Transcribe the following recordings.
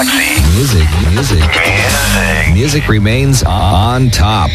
Galaxy. Music, music, Music. music remains on top.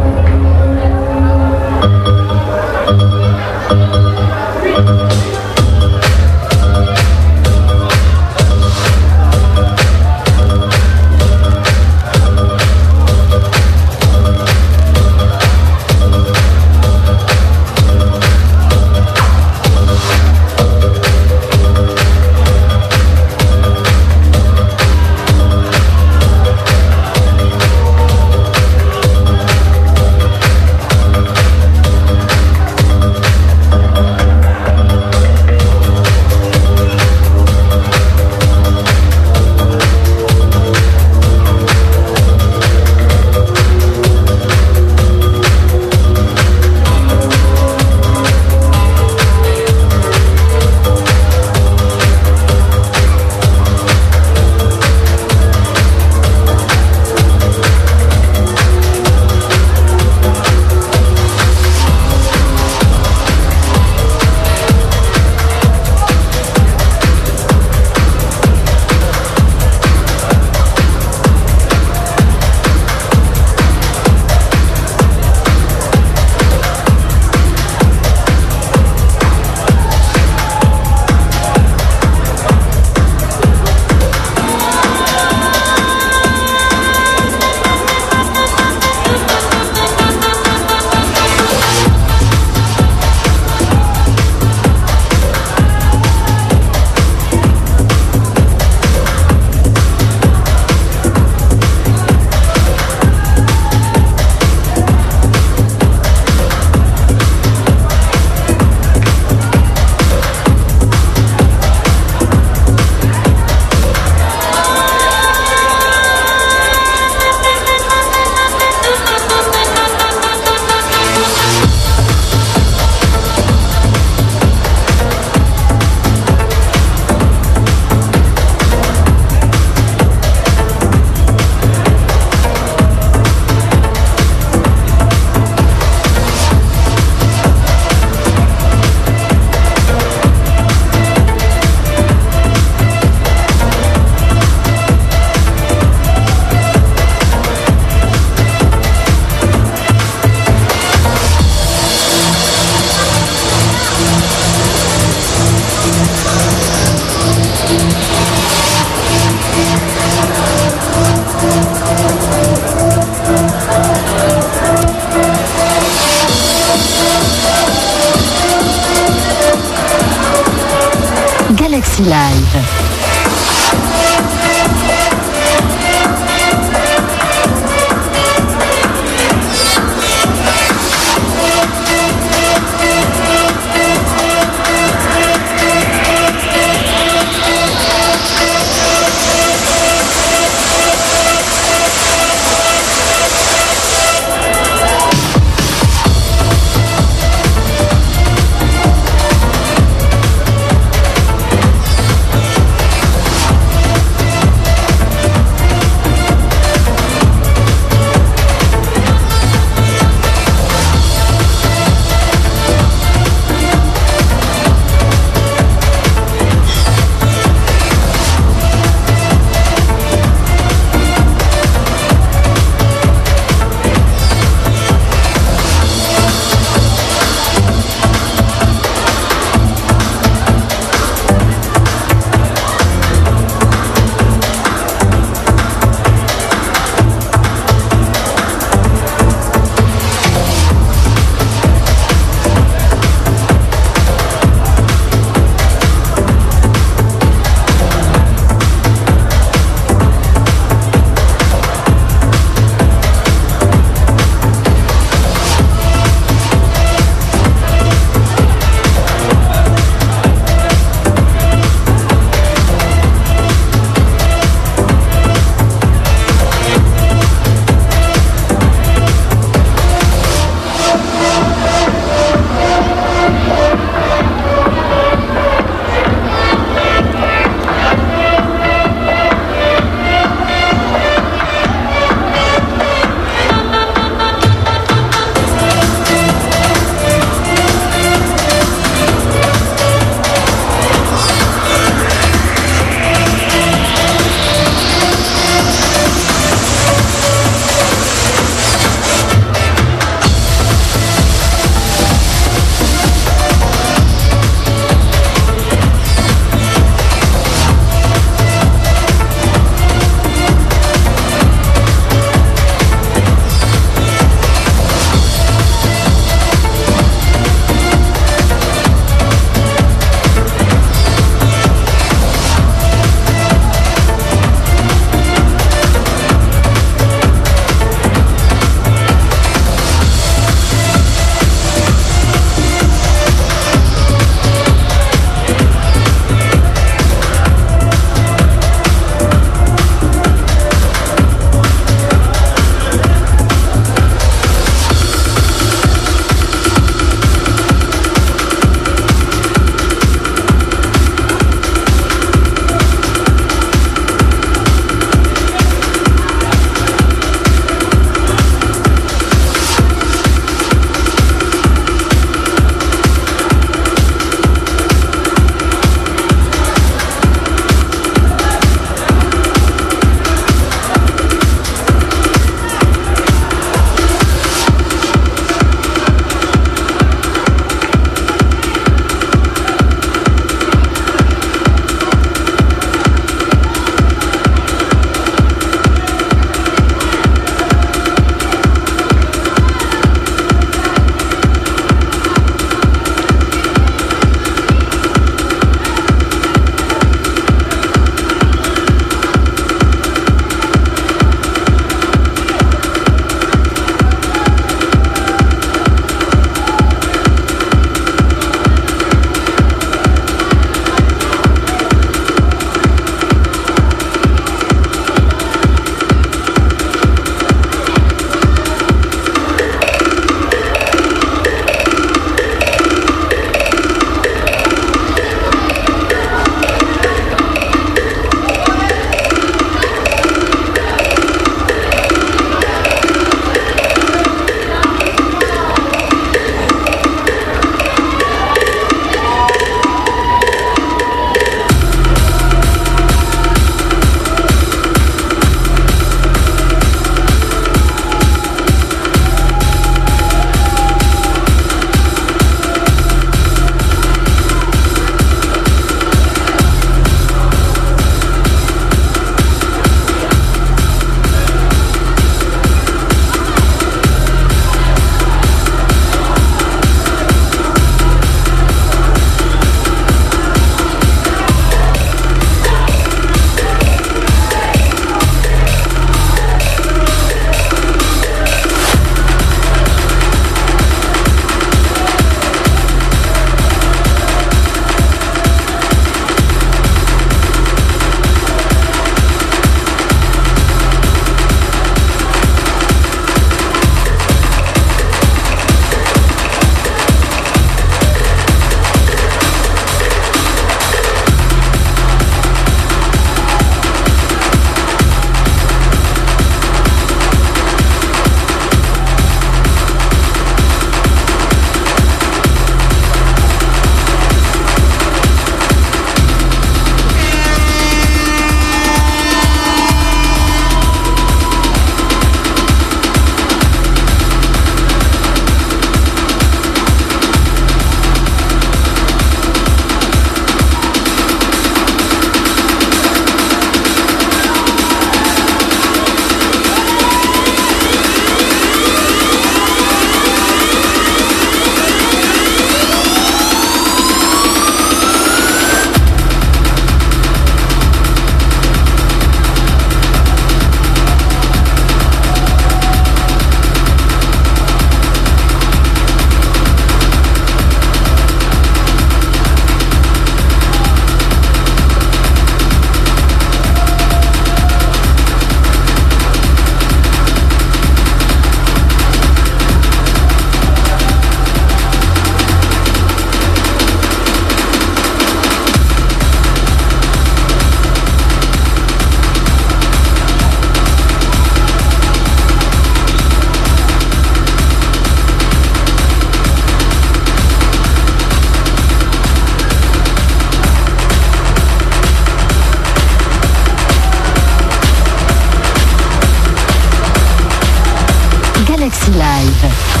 live.